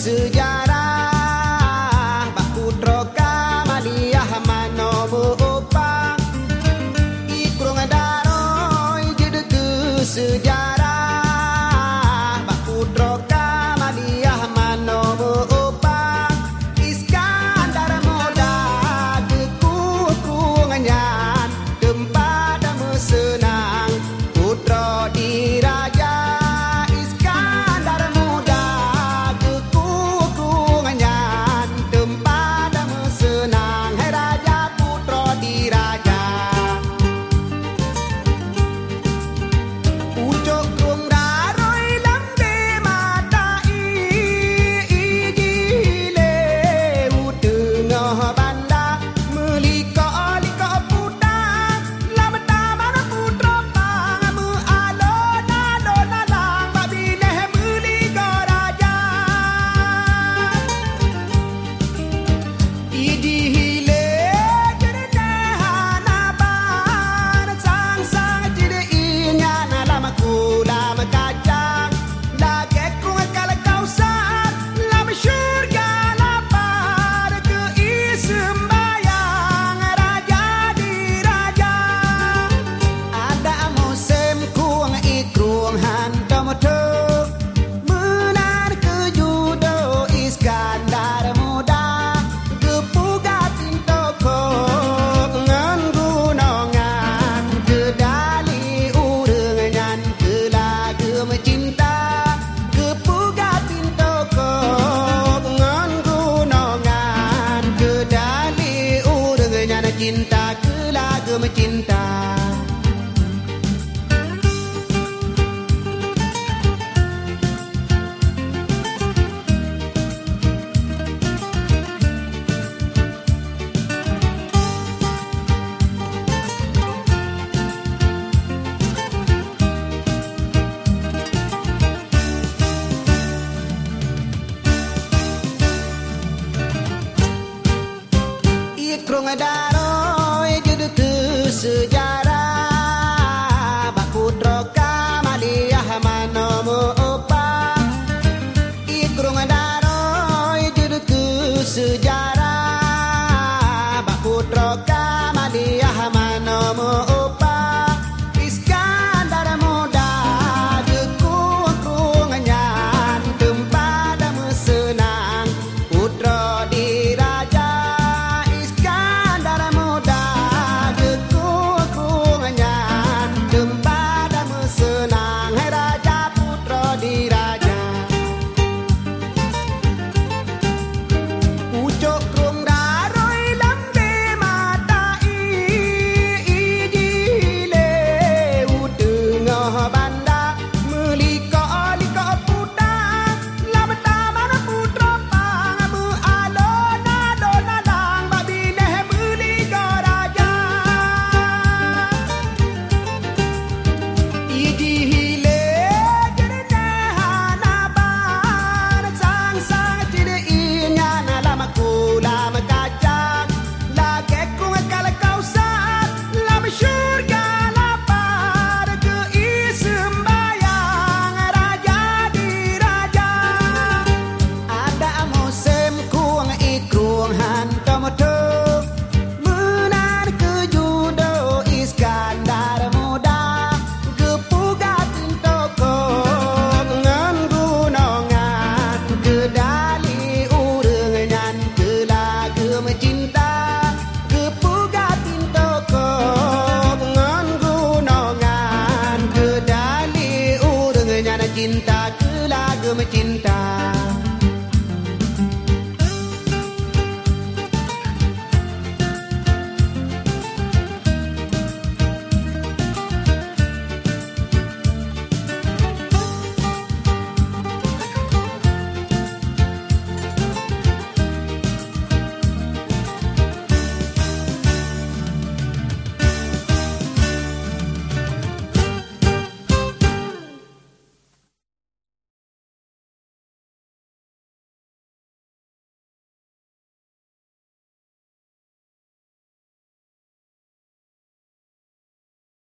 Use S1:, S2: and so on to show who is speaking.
S1: sejarah. Pak Kudro kamadiah manomu upah. Ikurung daroi jadi sejarah. ku mencinta sejarah. Bakudro kamaliyah manomo opa ikrung daroi juduku sejarah. la me tiene